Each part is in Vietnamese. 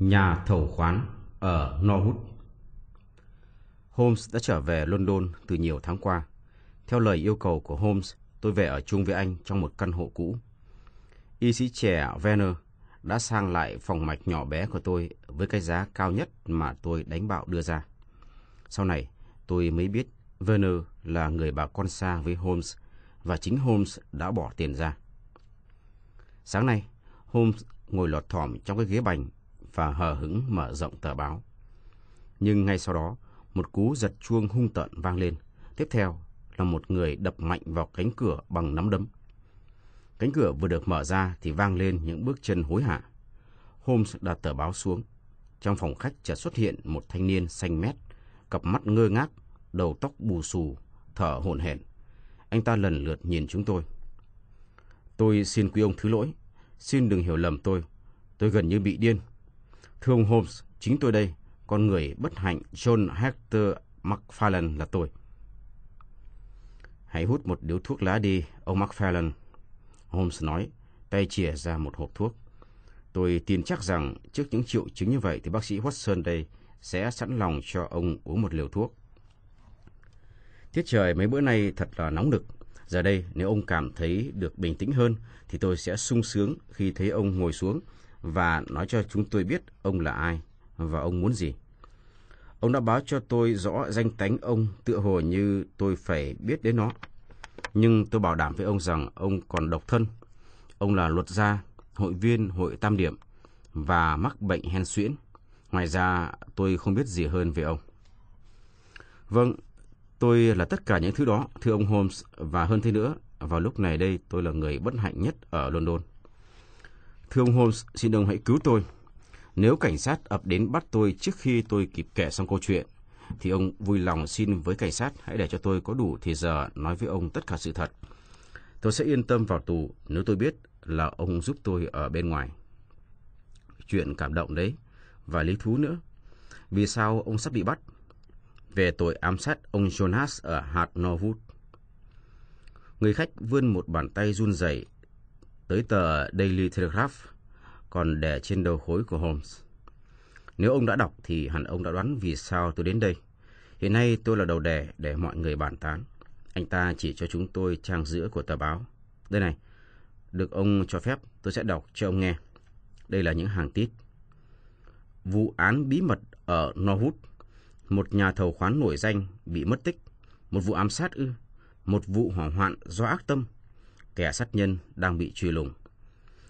Nhà thầu khoán ở Norwood Holmes đã trở về London từ nhiều tháng qua. Theo lời yêu cầu của Holmes, tôi về ở chung với anh trong một căn hộ cũ. Y sĩ trẻ Werner đã sang lại phòng mạch nhỏ bé của tôi với cái giá cao nhất mà tôi đánh bạo đưa ra. Sau này, tôi mới biết Werner là người bà con xa với Holmes và chính Holmes đã bỏ tiền ra. Sáng nay, Holmes ngồi lọt thỏm trong cái ghế bành và hờ hững mở rộng tờ báo. Nhưng ngay sau đó, một cú giật chuông hung tợn vang lên. Tiếp theo là một người đập mạnh vào cánh cửa bằng nắm đấm. Cánh cửa vừa được mở ra thì vang lên những bước chân hối hả. Holmes đặt tờ báo xuống. Trong phòng khách chợt xuất hiện một thanh niên xanh mét, cặp mắt ngơ ngác, đầu tóc bù xù, thở hổn hển. Anh ta lần lượt nhìn chúng tôi. Tôi xin quý ông thứ lỗi. Xin đừng hiểu lầm tôi. Tôi gần như bị điên. Thưa ông Holmes, chính tôi đây, con người bất hạnh John Hector McFarlane là tôi. Hãy hút một điếu thuốc lá đi, ông McFarlane. Holmes nói, tay chìa ra một hộp thuốc. Tôi tin chắc rằng trước những triệu chứng như vậy thì bác sĩ Watson đây sẽ sẵn lòng cho ông uống một liều thuốc. Tiết trời mấy bữa nay thật là nóng nực. Giờ đây, nếu ông cảm thấy được bình tĩnh hơn, thì tôi sẽ sung sướng khi thấy ông ngồi xuống và nói cho chúng tôi biết ông là ai và ông muốn gì. Ông đã báo cho tôi rõ danh tánh ông tựa hồ như tôi phải biết đến nó. Nhưng tôi bảo đảm với ông rằng ông còn độc thân. Ông là luật gia, hội viên hội tam điểm và mắc bệnh hen suyễn. Ngoài ra, tôi không biết gì hơn về ông. Vâng, tôi là tất cả những thứ đó, thưa ông Holmes, và hơn thế nữa, vào lúc này đây tôi là người bất hạnh nhất ở London. Thưa ông Holmes, xin ông hãy cứu tôi. Nếu cảnh sát ập đến bắt tôi trước khi tôi kịp kể xong câu chuyện, thì ông vui lòng xin với cảnh sát hãy để cho tôi có đủ thời giờ nói với ông tất cả sự thật. Tôi sẽ yên tâm vào tù nếu tôi biết là ông giúp tôi ở bên ngoài. Chuyện cảm động đấy, và lý thú nữa. Vì sao ông sắp bị bắt? Về tội ám sát ông Jonas ở hạt Norwood. Người khách vươn một bàn tay run rẩy tới tờ Daily Telegraph còn để trên đầu khối của Holmes. Nếu ông đã đọc thì hẳn ông đã đoán vì sao tôi đến đây. Hiện nay tôi là đầu đề để mọi người bàn tán. Anh ta chỉ cho chúng tôi trang giữa của tờ báo. Đây này, được ông cho phép tôi sẽ đọc cho ông nghe. Đây là những hàng tít. Vụ án bí mật ở Norwood. Một nhà thầu khoán nổi danh bị mất tích. Một vụ ám sát ư. Một vụ hỏa hoạn do ác tâm. Kẻ sát nhân đang bị truy lùng.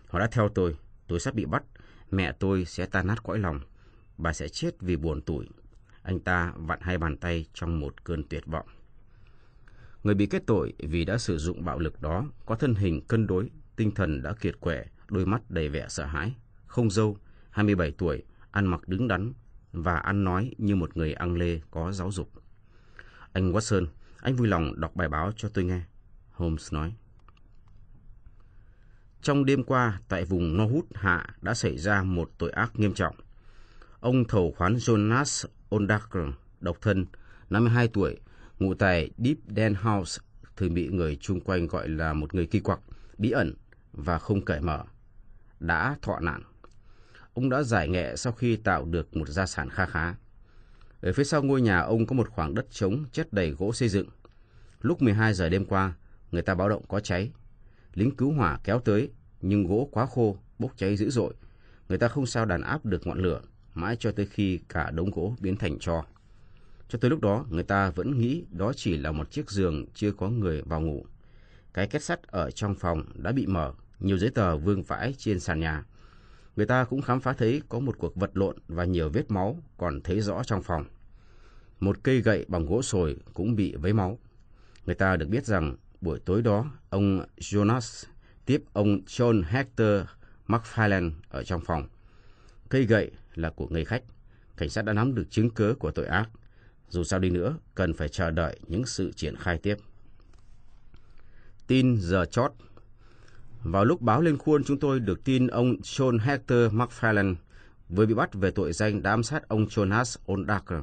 Họ đã theo tôi. Tôi sắp bị bắt. Mẹ tôi sẽ tan nát cõi lòng. Bà sẽ chết vì buồn tủi. Anh ta vặn hai bàn tay trong một cơn tuyệt vọng. Người bị kết tội vì đã sử dụng bạo lực đó có thân hình cân đối, tinh thần đã kiệt quệ, đôi mắt đầy vẻ sợ hãi, không dâu, 27 tuổi, ăn mặc đứng đắn và ăn nói như một người ăn lê có giáo dục. Anh Watson, anh vui lòng đọc bài báo cho tôi nghe. Holmes nói. Trong đêm qua, tại vùng Nohut Hạ đã xảy ra một tội ác nghiêm trọng. Ông thầu khoán Jonas Ondaker, độc thân, 52 tuổi, ngụ tại Deep Den House, thường bị người chung quanh gọi là một người kỳ quặc, bí ẩn và không cởi mở, đã thọ nạn. Ông đã giải nghệ sau khi tạo được một gia sản kha khá. Ở phía sau ngôi nhà ông có một khoảng đất trống chất đầy gỗ xây dựng. Lúc 12 giờ đêm qua, người ta báo động có cháy. Lính cứu hỏa kéo tới, nhưng gỗ quá khô, bốc cháy dữ dội. Người ta không sao đàn áp được ngọn lửa, mãi cho tới khi cả đống gỗ biến thành tro. Cho tới lúc đó, người ta vẫn nghĩ đó chỉ là một chiếc giường chưa có người vào ngủ. Cái kết sắt ở trong phòng đã bị mở, nhiều giấy tờ vương vãi trên sàn nhà. Người ta cũng khám phá thấy có một cuộc vật lộn và nhiều vết máu còn thấy rõ trong phòng. Một cây gậy bằng gỗ sồi cũng bị vấy máu. Người ta được biết rằng buổi tối đó, ông Jonas tiếp ông John Hector McFarland ở trong phòng. Cây gậy là của người khách. Cảnh sát đã nắm được chứng cứ của tội ác. Dù sao đi nữa, cần phải chờ đợi những sự triển khai tiếp. Tin giờ chót Vào lúc báo lên khuôn, chúng tôi được tin ông John Hector McFarland vừa bị bắt về tội danh đã ám sát ông Jonas Ondaker.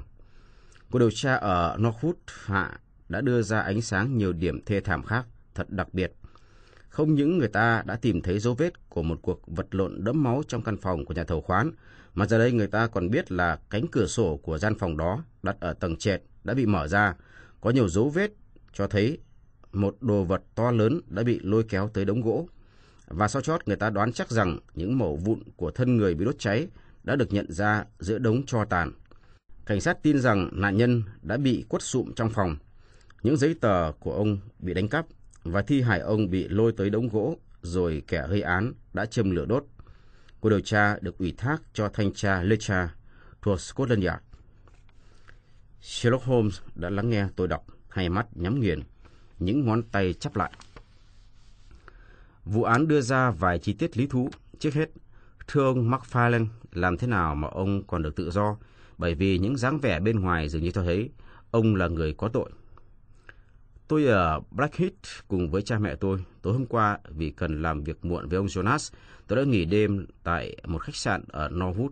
Cuộc điều tra ở Northwood Hạ đã đưa ra ánh sáng nhiều điểm thê thảm khác, thật đặc biệt. Không những người ta đã tìm thấy dấu vết của một cuộc vật lộn đẫm máu trong căn phòng của nhà thầu khoán, mà giờ đây người ta còn biết là cánh cửa sổ của gian phòng đó đặt ở tầng trệt đã bị mở ra, có nhiều dấu vết cho thấy một đồ vật to lớn đã bị lôi kéo tới đống gỗ. Và sau chót người ta đoán chắc rằng những mẩu vụn của thân người bị đốt cháy đã được nhận ra giữa đống cho tàn. Cảnh sát tin rằng nạn nhân đã bị quất sụm trong phòng. Những giấy tờ của ông bị đánh cắp và thi hài ông bị lôi tới đống gỗ rồi kẻ gây án đã châm lửa đốt. Cuộc điều tra được ủy thác cho thanh tra Lecha thuộc Scotland Yard. Sherlock Holmes đã lắng nghe tôi đọc, hai mắt nhắm nghiền, những ngón tay chắp lại. Vụ án đưa ra vài chi tiết lý thú. Trước hết, thưa ông McFarlane, làm thế nào mà ông còn được tự do? Bởi vì những dáng vẻ bên ngoài dường như cho thấy ông là người có tội. Tôi ở Blackheath cùng với cha mẹ tôi. Tối hôm qua, vì cần làm việc muộn với ông Jonas, tôi đã nghỉ đêm tại một khách sạn ở Norwood.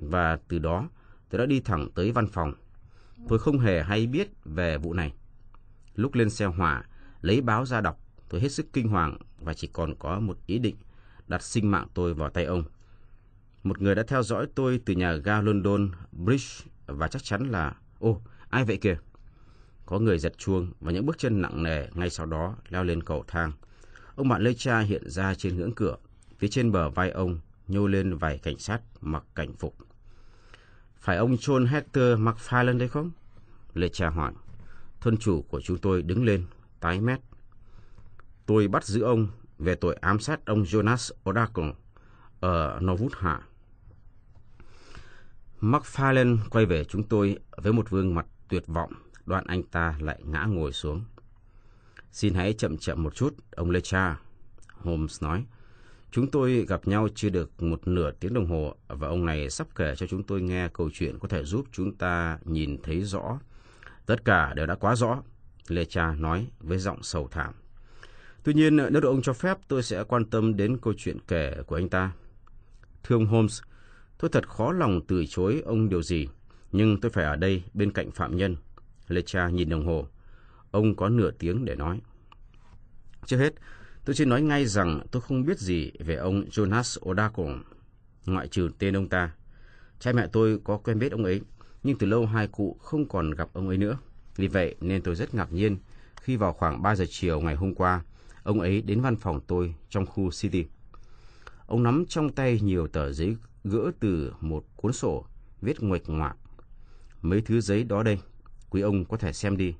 Và từ đó, tôi đã đi thẳng tới văn phòng. Tôi không hề hay biết về vụ này. Lúc lên xe hỏa, lấy báo ra đọc, tôi hết sức kinh hoàng và chỉ còn có một ý định đặt sinh mạng tôi vào tay ông. Một người đã theo dõi tôi từ nhà ga London Bridge và chắc chắn là... Ô, ai vậy kìa? Có người giật chuông và những bước chân nặng nề ngay sau đó leo lên cầu thang. Ông bạn Lê Cha hiện ra trên ngưỡng cửa. Phía trên bờ vai ông nhô lên vài cảnh sát mặc cảnh phục. Phải ông John Hector McFarland đấy không? Lê Cha hỏi. Thân chủ của chúng tôi đứng lên, tái mét. Tôi bắt giữ ông về tội ám sát ông Jonas O'Dacle ở Norwood Hạ. McFarlane quay về chúng tôi với một gương mặt tuyệt vọng đoạn anh ta lại ngã ngồi xuống. Xin hãy chậm chậm một chút, ông Lecha. Holmes nói. Chúng tôi gặp nhau chưa được một nửa tiếng đồng hồ và ông này sắp kể cho chúng tôi nghe câu chuyện có thể giúp chúng ta nhìn thấy rõ. Tất cả đều đã quá rõ, Lecha nói với giọng sầu thảm. Tuy nhiên, nếu được ông cho phép, tôi sẽ quan tâm đến câu chuyện kể của anh ta. Thưa ông Holmes, tôi thật khó lòng từ chối ông điều gì, nhưng tôi phải ở đây bên cạnh phạm nhân. Lecha nhìn đồng hồ. Ông có nửa tiếng để nói. Trước hết, tôi xin nói ngay rằng tôi không biết gì về ông Jonas Odako, ngoại trừ tên ông ta. Cha mẹ tôi có quen biết ông ấy, nhưng từ lâu hai cụ không còn gặp ông ấy nữa. Vì vậy nên tôi rất ngạc nhiên khi vào khoảng 3 giờ chiều ngày hôm qua, ông ấy đến văn phòng tôi trong khu City. Ông nắm trong tay nhiều tờ giấy gỡ từ một cuốn sổ viết nguệch ngoạc. Mấy thứ giấy đó đây, quý ông có thể xem đi.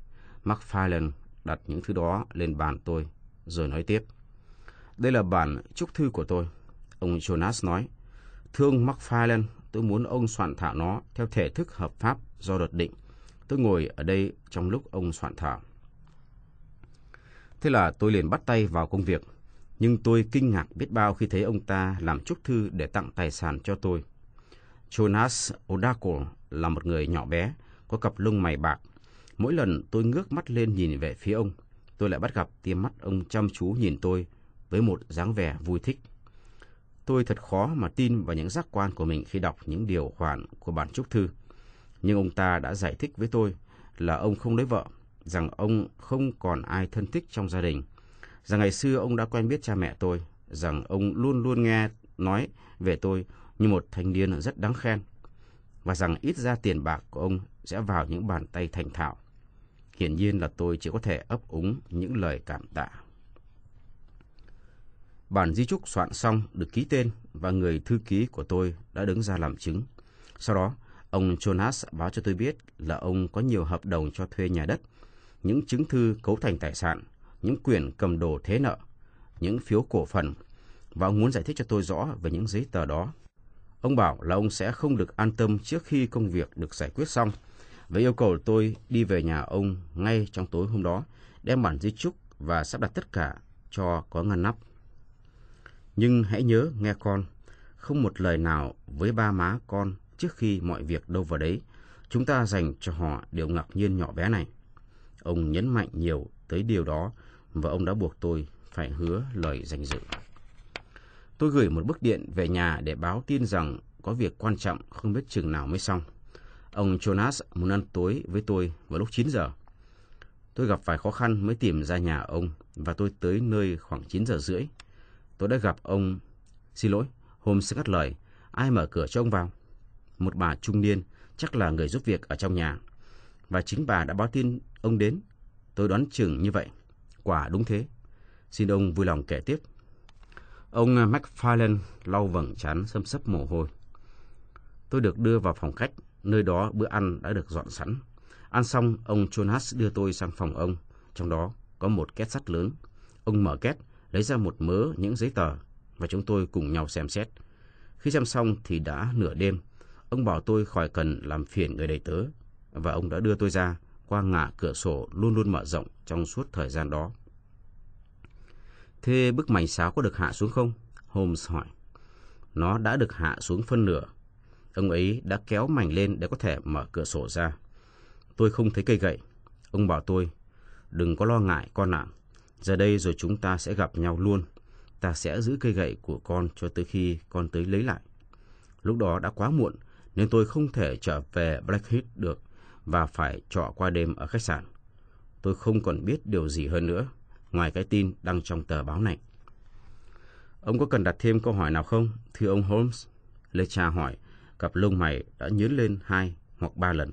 Macfarlane đặt những thứ đó lên bàn tôi, rồi nói tiếp. Đây là bản chúc thư của tôi. Ông Jonas nói, Thưa ông tôi muốn ông soạn thảo nó theo thể thức hợp pháp do luật định. Tôi ngồi ở đây trong lúc ông soạn thảo. Thế là tôi liền bắt tay vào công việc. Nhưng tôi kinh ngạc biết bao khi thấy ông ta làm chúc thư để tặng tài sản cho tôi. Jonas Odako là một người nhỏ bé, có cặp lông mày bạc. Mỗi lần tôi ngước mắt lên nhìn về phía ông, tôi lại bắt gặp tia mắt ông chăm chú nhìn tôi với một dáng vẻ vui thích. Tôi thật khó mà tin vào những giác quan của mình khi đọc những điều khoản của bản chúc thư. Nhưng ông ta đã giải thích với tôi là ông không lấy vợ, rằng ông không còn ai thân thích trong gia đình, rằng ngày xưa ông đã quen biết cha mẹ tôi, rằng ông luôn luôn nghe nói về tôi như một thanh niên rất đáng khen, và rằng ít ra tiền bạc của ông sẽ vào những bàn tay thành thạo. Hiển nhiên là tôi chỉ có thể ấp úng những lời cảm tạ. Bản di chúc soạn xong được ký tên và người thư ký của tôi đã đứng ra làm chứng. Sau đó, ông Jonas báo cho tôi biết là ông có nhiều hợp đồng cho thuê nhà đất, những chứng thư cấu thành tài sản, những quyền cầm đồ thế nợ, những phiếu cổ phần, và ông muốn giải thích cho tôi rõ về những giấy tờ đó. Ông bảo là ông sẽ không được an tâm trước khi công việc được giải quyết xong, và yêu cầu tôi đi về nhà ông ngay trong tối hôm đó, đem bản di chúc và sắp đặt tất cả cho có ngăn nắp. Nhưng hãy nhớ nghe con, không một lời nào với ba má con trước khi mọi việc đâu vào đấy, chúng ta dành cho họ điều ngạc nhiên nhỏ bé này. Ông nhấn mạnh nhiều tới điều đó và ông đã buộc tôi phải hứa lời danh dự. Tôi gửi một bức điện về nhà để báo tin rằng có việc quan trọng không biết chừng nào mới xong. Ông Jonas muốn ăn tối với tôi vào lúc 9 giờ. Tôi gặp vài khó khăn mới tìm ra nhà ông và tôi tới nơi khoảng 9 giờ rưỡi. Tôi đã gặp ông... Xin lỗi, hôm sẽ ngắt lời. Ai mở cửa cho ông vào? Một bà trung niên, chắc là người giúp việc ở trong nhà. Và chính bà đã báo tin ông đến. Tôi đoán chừng như vậy. Quả đúng thế. Xin ông vui lòng kể tiếp. Ông ờ, McFarlane lau vầng trán xâm sấp mồ hôi. Tôi được đưa vào phòng khách, nơi đó bữa ăn đã được dọn sẵn. Ăn xong, ông Jonas đưa tôi sang phòng ông, trong đó có một két sắt lớn. Ông mở két, lấy ra một mớ những giấy tờ, và chúng tôi cùng nhau xem xét. Khi xem xong thì đã nửa đêm. Ông bảo tôi khỏi cần làm phiền người đầy tớ, và ông đã đưa tôi ra qua ngã cửa sổ luôn luôn mở rộng trong suốt thời gian đó. Thế bức mảnh sáo có được hạ xuống không? Holmes hỏi. Nó đã được hạ xuống phân nửa. Ông ấy đã kéo mảnh lên để có thể mở cửa sổ ra. Tôi không thấy cây gậy. Ông bảo tôi, đừng có lo ngại con ạ. Giờ đây rồi chúng ta sẽ gặp nhau luôn. Ta sẽ giữ cây gậy của con cho tới khi con tới lấy lại. Lúc đó đã quá muộn, nên tôi không thể trở về Blackheath được và phải trọ qua đêm ở khách sạn. Tôi không còn biết điều gì hơn nữa, ngoài cái tin đăng trong tờ báo này. Ông có cần đặt thêm câu hỏi nào không, thưa ông Holmes? Lê Cha hỏi, cặp lông mày đã nhướng lên hai hoặc ba lần.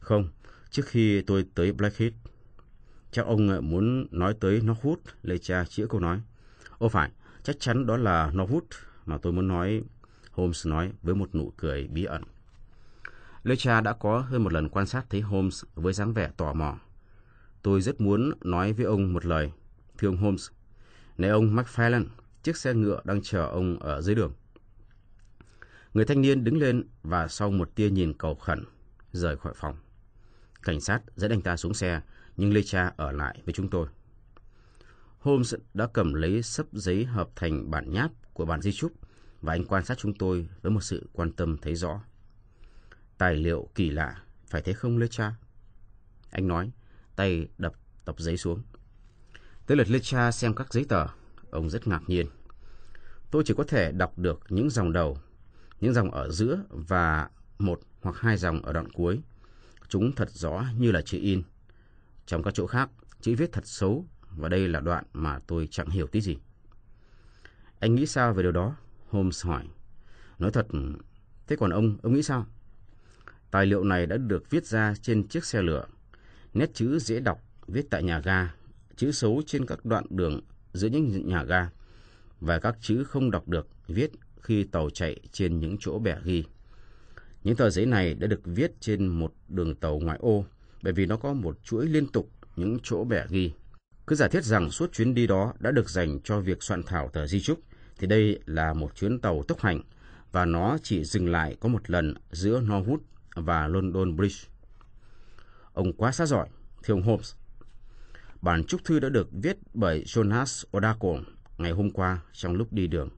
Không, trước khi tôi tới Blackheath. Chắc ông ờ, muốn nói tới Norwood, Lê Cha chữa câu nói. Ô phải, chắc chắn đó là Norwood mà tôi muốn nói, Holmes nói với một nụ cười bí ẩn. Lê Cha đã có hơn một lần quan sát thấy Holmes với dáng vẻ tò mò. Tôi rất muốn nói với ông một lời. Thưa ông Holmes, này ông McFarlane, chiếc xe ngựa đang chờ ông ở dưới đường. Người thanh niên đứng lên và sau một tia nhìn cầu khẩn, rời khỏi phòng. Cảnh sát dẫn anh ta xuống xe, nhưng Lê Cha ở lại với chúng tôi. Holmes đã cầm lấy sấp giấy hợp thành bản nháp của bản di trúc và anh quan sát chúng tôi với một sự quan tâm thấy rõ. Tài liệu kỳ lạ, phải thế không Lê Cha? Anh nói, tay đập tập giấy xuống. Tới lượt Lê Cha xem các giấy tờ, ông rất ngạc nhiên. Tôi chỉ có thể đọc được những dòng đầu, những dòng ở giữa và một hoặc hai dòng ở đoạn cuối. Chúng thật rõ như là chữ in. Trong các chỗ khác, chữ viết thật xấu và đây là đoạn mà tôi chẳng hiểu tí gì. Anh nghĩ sao về điều đó? Holmes hỏi. Nói thật, thế còn ông, ông nghĩ sao? Tài liệu này đã được viết ra trên chiếc xe lửa. Nét chữ dễ đọc, viết tại nhà ga, chữ xấu trên các đoạn đường giữa những nhà ga, và các chữ không đọc được viết khi tàu chạy trên những chỗ bẻ ghi. Những tờ giấy này đã được viết trên một đường tàu ngoại ô, bởi vì nó có một chuỗi liên tục những chỗ bẻ ghi. Cứ giả thiết rằng suốt chuyến đi đó đã được dành cho việc soạn thảo tờ di trúc, thì đây là một chuyến tàu tốc hành, và nó chỉ dừng lại có một lần giữa Norwood và London Bridge. Ông quá xa giỏi, thưa ông Holmes. Bản chúc thư đã được viết bởi Jonas O'Dacol ngày hôm qua trong lúc đi đường.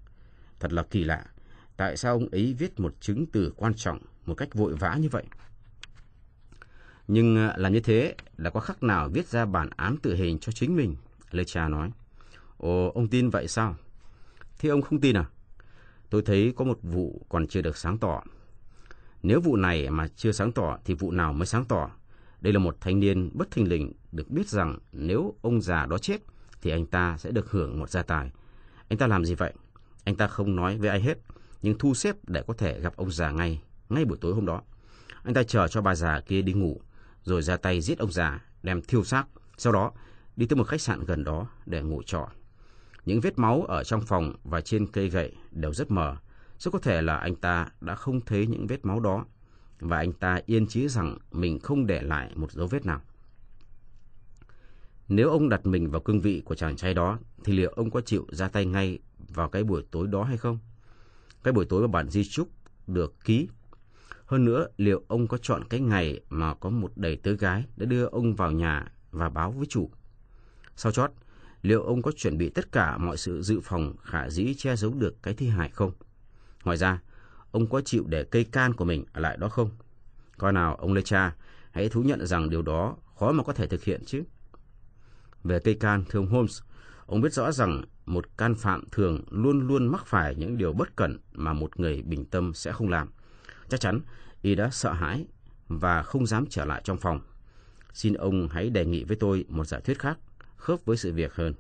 Thật là kỳ lạ, tại sao ông ấy viết một chứng từ quan trọng một cách vội vã như vậy? Nhưng à, là như thế là có khắc nào viết ra bản án tử hình cho chính mình, Lê trà nói. Ồ, ông tin vậy sao? Thế ông không tin à? Tôi thấy có một vụ còn chưa được sáng tỏ. Nếu vụ này mà chưa sáng tỏ thì vụ nào mới sáng tỏ? Đây là một thanh niên bất thình lình được biết rằng nếu ông già đó chết thì anh ta sẽ được hưởng một gia tài. Anh ta làm gì vậy? Anh ta không nói với ai hết, nhưng thu xếp để có thể gặp ông già ngay, ngay buổi tối hôm đó. Anh ta chờ cho bà già kia đi ngủ, rồi ra tay giết ông già, đem thiêu xác. Sau đó, đi tới một khách sạn gần đó để ngủ trọ. Những vết máu ở trong phòng và trên cây gậy đều rất mờ. Rất có thể là anh ta đã không thấy những vết máu đó và anh ta yên chí rằng mình không để lại một dấu vết nào. Nếu ông đặt mình vào cương vị của chàng trai đó, thì liệu ông có chịu ra tay ngay vào cái buổi tối đó hay không? Cái buổi tối mà bản di chúc được ký. Hơn nữa, liệu ông có chọn cái ngày mà có một đầy tớ gái đã đưa ông vào nhà và báo với chủ? Sau chót, liệu ông có chuẩn bị tất cả mọi sự dự phòng khả dĩ che giấu được cái thi hài không? Ngoài ra, ông có chịu để cây can của mình ở lại đó không? Coi nào, ông Lê Cha, hãy thú nhận rằng điều đó khó mà có thể thực hiện chứ. Về cây can, thưa ông Holmes, ông biết rõ rằng một can phạm thường luôn luôn mắc phải những điều bất cẩn mà một người bình tâm sẽ không làm. Chắc chắn, y đã sợ hãi và không dám trở lại trong phòng. Xin ông hãy đề nghị với tôi một giả thuyết khác, khớp với sự việc hơn.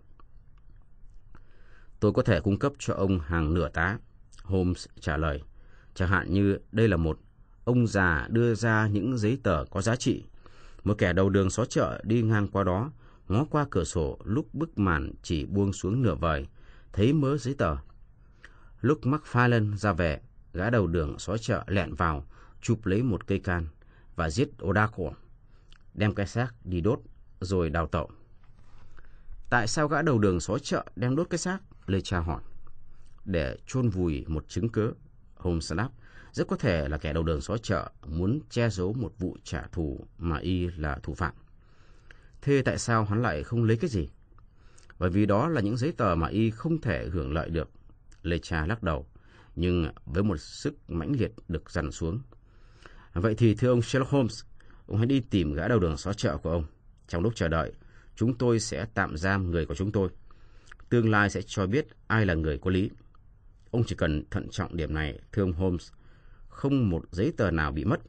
Tôi có thể cung cấp cho ông hàng nửa tá. Holmes trả lời. Chẳng hạn như đây là một ông già đưa ra những giấy tờ có giá trị. Một kẻ đầu đường xó chợ đi ngang qua đó, ngó qua cửa sổ lúc bức màn chỉ buông xuống nửa vời, thấy mớ giấy tờ. Lúc McFarlane ra về, gã đầu đường xói chợ lẹn vào, chụp lấy một cây can và giết Odako, đem cái xác đi đốt rồi đào tẩu. Tại sao gã đầu đường xó chợ đem đốt cái xác? Lê Cha hỏi. Để chôn vùi một chứng cứ Holmes đáp, rất có thể là kẻ đầu đường xó chợ muốn che giấu một vụ trả thù mà y là thủ phạm. Thế tại sao hắn lại không lấy cái gì? Bởi vì đó là những giấy tờ mà y không thể hưởng lợi được. Lê Cha lắc đầu, nhưng với một sức mãnh liệt được dằn xuống. Vậy thì thưa ông Sherlock Holmes, ông hãy đi tìm gã đầu đường xó chợ của ông. Trong lúc chờ đợi, chúng tôi sẽ tạm giam người của chúng tôi. Tương lai sẽ cho biết ai là người có lý. Ông chỉ cần thận trọng điểm này, thưa ông Holmes. Không một giấy tờ nào bị mất,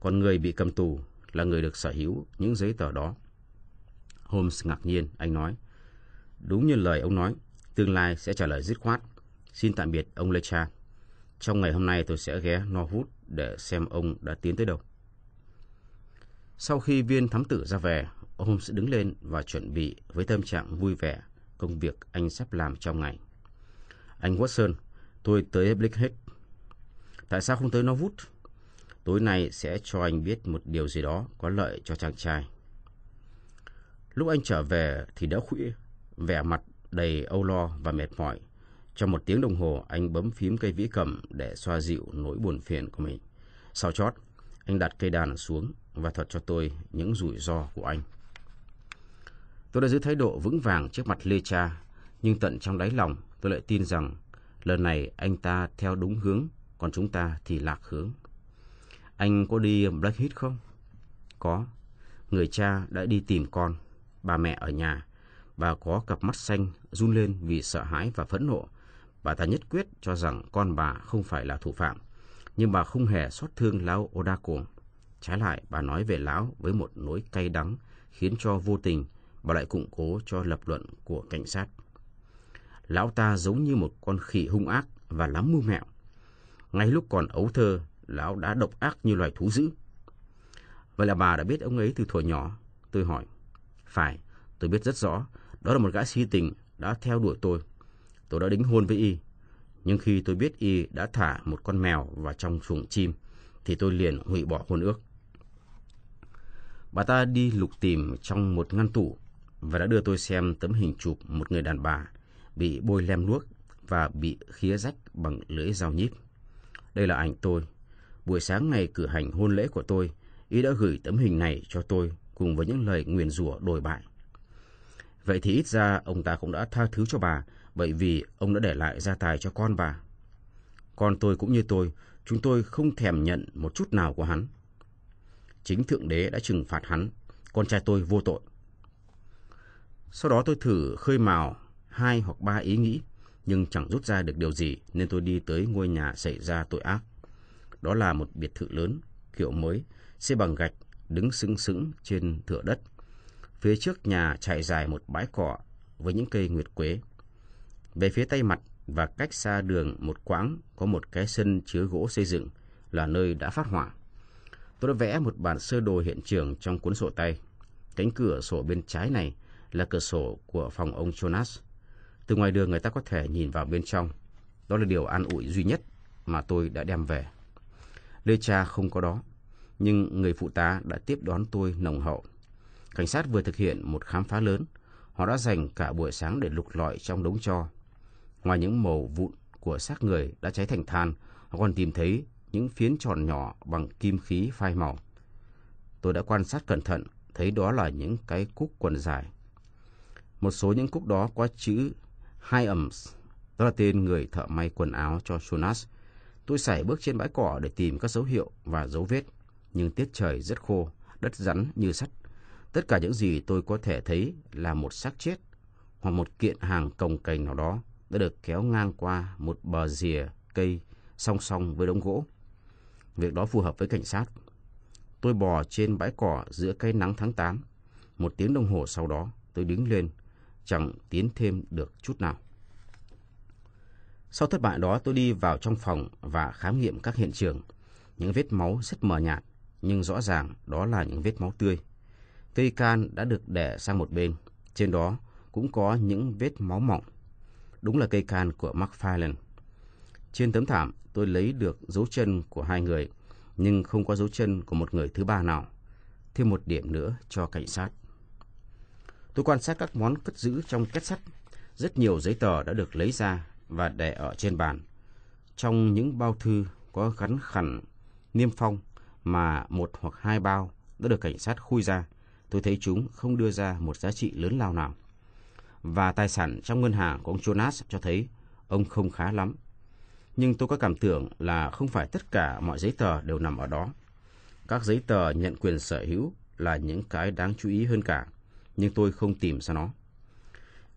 còn người bị cầm tù là người được sở hữu những giấy tờ đó. Holmes ngạc nhiên, anh nói. Đúng như lời ông nói, tương lai sẽ trả lời dứt khoát. Xin tạm biệt ông Lecha. Trong ngày hôm nay tôi sẽ ghé Norwood để xem ông đã tiến tới đâu. Sau khi viên thám tử ra về, ông sẽ đứng lên và chuẩn bị với tâm trạng vui vẻ công việc anh sắp làm trong ngày. Anh Watson, tôi tới Blackhead. Tại sao không tới Norwood? Tối nay sẽ cho anh biết một điều gì đó có lợi cho chàng trai. Lúc anh trở về thì đã khuya, vẻ mặt đầy âu lo và mệt mỏi. Trong một tiếng đồng hồ, anh bấm phím cây vĩ cầm để xoa dịu nỗi buồn phiền của mình. Sau chót, anh đặt cây đàn xuống và thuật cho tôi những rủi ro của anh. Tôi đã giữ thái độ vững vàng trước mặt Lê Cha, nhưng tận trong đáy lòng tôi lại tin rằng lần này anh ta theo đúng hướng, còn chúng ta thì lạc hướng. Anh có đi Blackheath không? Có. Người cha đã đi tìm con, bà mẹ ở nhà, bà có cặp mắt xanh run lên vì sợ hãi và phẫn nộ. Bà ta nhất quyết cho rằng con bà không phải là thủ phạm, nhưng bà không hề xót thương lão Odako. Trái lại, bà nói về lão với một nỗi cay đắng, khiến cho vô tình bà lại củng cố cho lập luận của cảnh sát. Lão ta giống như một con khỉ hung ác và lắm mưu mẹo. Ngay lúc còn ấu thơ, lão đã độc ác như loài thú dữ. Vậy là bà đã biết ông ấy từ thuở nhỏ. Tôi hỏi. Phải, tôi biết rất rõ. Đó là một gã si tình đã theo đuổi tôi. Tôi đã đính hôn với y. Nhưng khi tôi biết y đã thả một con mèo vào trong chuồng chim, thì tôi liền hủy bỏ hôn ước. Bà ta đi lục tìm trong một ngăn tủ và đã đưa tôi xem tấm hình chụp một người đàn bà bị bôi lem nuốt và bị khía rách bằng lưỡi dao nhíp. Đây là ảnh tôi. Buổi sáng ngày cử hành hôn lễ của tôi, y đã gửi tấm hình này cho tôi cùng với những lời nguyền rủa đồi bại. Vậy thì ít ra ông ta cũng đã tha thứ cho bà bởi vì ông đã để lại gia tài cho con bà. Con tôi cũng như tôi, chúng tôi không thèm nhận một chút nào của hắn. Chính Thượng Đế đã trừng phạt hắn, con trai tôi vô tội. Sau đó tôi thử khơi mào hai hoặc ba ý nghĩ, nhưng chẳng rút ra được điều gì nên tôi đi tới ngôi nhà xảy ra tội ác. Đó là một biệt thự lớn, kiểu mới, xây bằng gạch, đứng sững sững trên thửa đất. Phía trước nhà trải dài một bãi cỏ với những cây nguyệt quế. Về phía tây mặt và cách xa đường một quãng có một cái sân chứa gỗ xây dựng là nơi đã phát hỏa. Tôi đã vẽ một bản sơ đồ hiện trường trong cuốn sổ tay. Cánh cửa sổ bên trái này là cửa sổ của phòng ông Jonas. Từ ngoài đường người ta có thể nhìn vào bên trong. Đó là điều an ủi duy nhất mà tôi đã đem về. Lê cha không có đó, nhưng người phụ tá đã tiếp đón tôi nồng hậu. Cảnh sát vừa thực hiện một khám phá lớn. Họ đã dành cả buổi sáng để lục lọi trong đống cho. Ngoài những màu vụn của xác người đã cháy thành than, họ còn tìm thấy những phiến tròn nhỏ bằng kim khí phai màu. Tôi đã quan sát cẩn thận, thấy đó là những cái cúc quần dài. Một số những cúc đó có chữ Hyams, đó là tên người thợ may quần áo cho Jonas. Tôi sải bước trên bãi cỏ để tìm các dấu hiệu và dấu vết, nhưng tiết trời rất khô, đất rắn như sắt. Tất cả những gì tôi có thể thấy là một xác chết hoặc một kiện hàng cồng cành nào đó đã được kéo ngang qua một bờ rìa cây song song với đống gỗ. Việc đó phù hợp với cảnh sát. Tôi bò trên bãi cỏ giữa cây nắng tháng 8. Một tiếng đồng hồ sau đó, tôi đứng lên, chẳng tiến thêm được chút nào. Sau thất bại đó, tôi đi vào trong phòng và khám nghiệm các hiện trường. Những vết máu rất mờ nhạt, nhưng rõ ràng đó là những vết máu tươi. Cây can đã được đẻ sang một bên. Trên đó cũng có những vết máu mỏng. Đúng là cây can của McFarlane. Trên tấm thảm, tôi lấy được dấu chân của hai người, nhưng không có dấu chân của một người thứ ba nào. Thêm một điểm nữa cho cảnh sát. Tôi quan sát các món cất giữ trong kết sắt. Rất nhiều giấy tờ đã được lấy ra và để ở trên bàn. Trong những bao thư có gắn khẩn niêm phong mà một hoặc hai bao đã được cảnh sát khui ra. Tôi thấy chúng không đưa ra một giá trị lớn lao nào. Và tài sản trong ngân hàng của ông Jonas cho thấy ông không khá lắm. Nhưng tôi có cảm tưởng là không phải tất cả mọi giấy tờ đều nằm ở đó. Các giấy tờ nhận quyền sở hữu là những cái đáng chú ý hơn cả, nhưng tôi không tìm ra nó.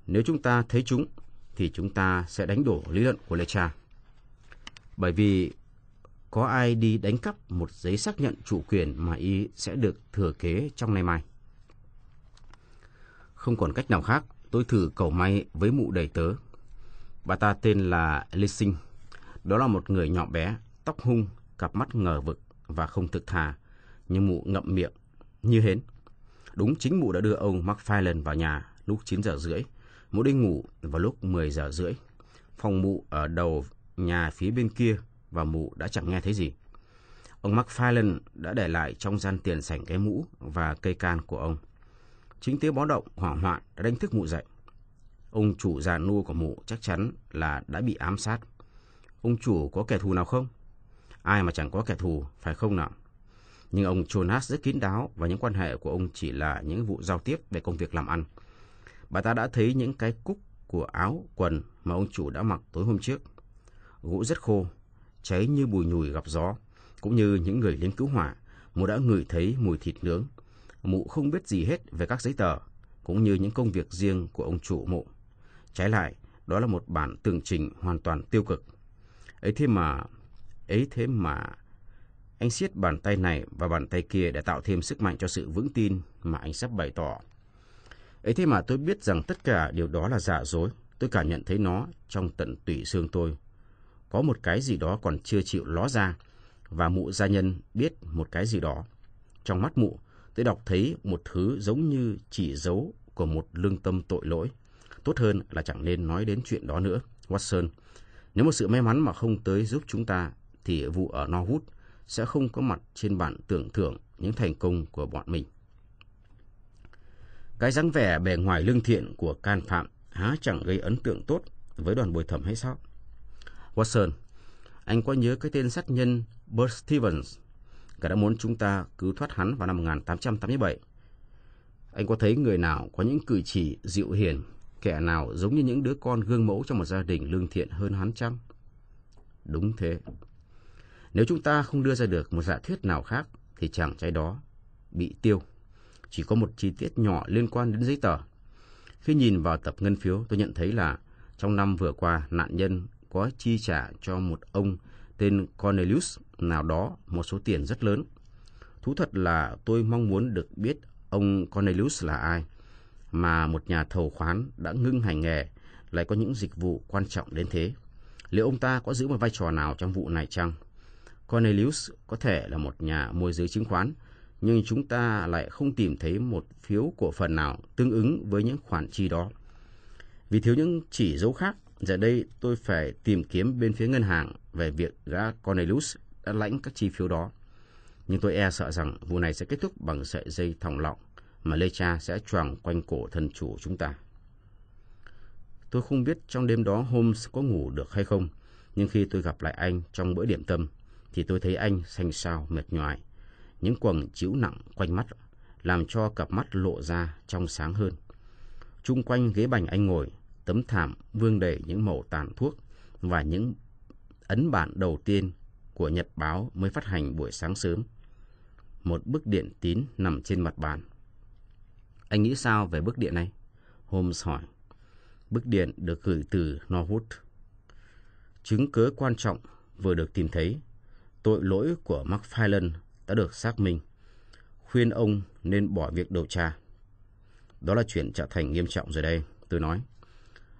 Nếu chúng ta thấy chúng, thì chúng ta sẽ đánh đổ lý luận của Lecha. Bởi vì có ai đi đánh cắp một giấy xác nhận chủ quyền mà y sẽ được thừa kế trong nay mai. Không còn cách nào khác, tôi thử cầu may với mụ đầy tớ. Bà ta tên là Lê Sinh. Đó là một người nhỏ bé, tóc hung, cặp mắt ngờ vực và không thực thà, nhưng mụ ngậm miệng, như hến. Đúng chính mụ đã đưa ông McFarlane vào nhà lúc 9 giờ rưỡi. Mụ đi ngủ vào lúc 10 giờ rưỡi. Phòng mụ ở đầu nhà phía bên kia và mụ đã chẳng nghe thấy gì. Ông McFarlane đã để lại trong gian tiền sảnh cái mũ và cây can của ông. Chính tiếng báo động hỏa hoạn đã đánh thức mụ dậy. Ông chủ già nua của mụ chắc chắn là đã bị ám sát. Ông chủ có kẻ thù nào không? Ai mà chẳng có kẻ thù, phải không nào? Nhưng ông Jonas rất kín đáo và những quan hệ của ông chỉ là những vụ giao tiếp về công việc làm ăn. Bà ta đã thấy những cái cúc của áo, quần mà ông chủ đã mặc tối hôm trước. Gỗ rất khô, cháy như bùi nhùi gặp gió, cũng như những người lính cứu hỏa, mụ đã ngửi thấy mùi thịt nướng. Mụ không biết gì hết về các giấy tờ, cũng như những công việc riêng của ông chủ mụ. Trái lại, đó là một bản tường trình hoàn toàn tiêu cực. Ấy thế mà, ấy thế mà, anh siết bàn tay này và bàn tay kia để tạo thêm sức mạnh cho sự vững tin mà anh sắp bày tỏ. Ấy thế mà tôi biết rằng tất cả điều đó là giả dối. Tôi cảm nhận thấy nó trong tận tủy xương tôi có một cái gì đó còn chưa chịu ló ra, và mụ gia nhân biết một cái gì đó. Trong mắt mụ, tôi đọc thấy một thứ giống như chỉ dấu của một lương tâm tội lỗi. Tốt hơn là chẳng nên nói đến chuyện đó nữa, Watson. Nếu một sự may mắn mà không tới giúp chúng ta, thì vụ ở Norwood sẽ không có mặt trên bản tưởng thưởng những thành công của bọn mình. Cái dáng vẻ bề ngoài lương thiện của can phạm há chẳng gây ấn tượng tốt với đoàn bồi thẩm hay sao? Watson, anh có nhớ cái tên sát nhân Bert Stevens? Cả đã muốn chúng ta cứu thoát hắn vào năm 1887. Anh có thấy người nào có những cử chỉ dịu hiền, kẻ nào giống như những đứa con gương mẫu trong một gia đình lương thiện hơn hắn chăng? Đúng thế. Nếu chúng ta không đưa ra được một giả thuyết nào khác, thì chàng trai đó bị tiêu. Chỉ có một chi tiết nhỏ liên quan đến giấy tờ. Khi nhìn vào tập ngân phiếu, tôi nhận thấy là trong năm vừa qua, nạn nhân có chi trả cho một ông tên Cornelius nào đó một số tiền rất lớn. Thú thật là tôi mong muốn được biết ông Cornelius là ai, mà một nhà thầu khoán đã ngưng hành nghề lại có những dịch vụ quan trọng đến thế. Liệu ông ta có giữ một vai trò nào trong vụ này chăng? Cornelius có thể là một nhà môi giới chứng khoán, nhưng chúng ta lại không tìm thấy một phiếu cổ phần nào tương ứng với những khoản chi đó. Vì thiếu những chỉ dấu khác, Giờ đây tôi phải tìm kiếm bên phía ngân hàng về việc gã Cornelius đã lãnh các chi phiếu đó. Nhưng tôi e sợ rằng vụ này sẽ kết thúc bằng sợi dây thòng lọng mà Lê Cha sẽ choàng quanh cổ thân chủ chúng ta. Tôi không biết trong đêm đó Holmes có ngủ được hay không, nhưng khi tôi gặp lại anh trong bữa điểm tâm, thì tôi thấy anh xanh xao mệt nhoài. Những quầng chiếu nặng quanh mắt làm cho cặp mắt lộ ra trong sáng hơn. Trung quanh ghế bành anh ngồi, tấm thảm vương đầy những mẩu tàn thuốc và những ấn bản đầu tiên của nhật báo mới phát hành buổi sáng sớm. Một bức điện tín nằm trên mặt bàn. Anh nghĩ sao về bức điện này? Holmes hỏi. Bức điện được gửi từ Norwood. Chứng cứ quan trọng vừa được tìm thấy. Tội lỗi của McFarlane đã được xác minh. khuyên ông nên bỏ việc điều tra. Đó là chuyện trở thành nghiêm trọng rồi đây, tôi nói.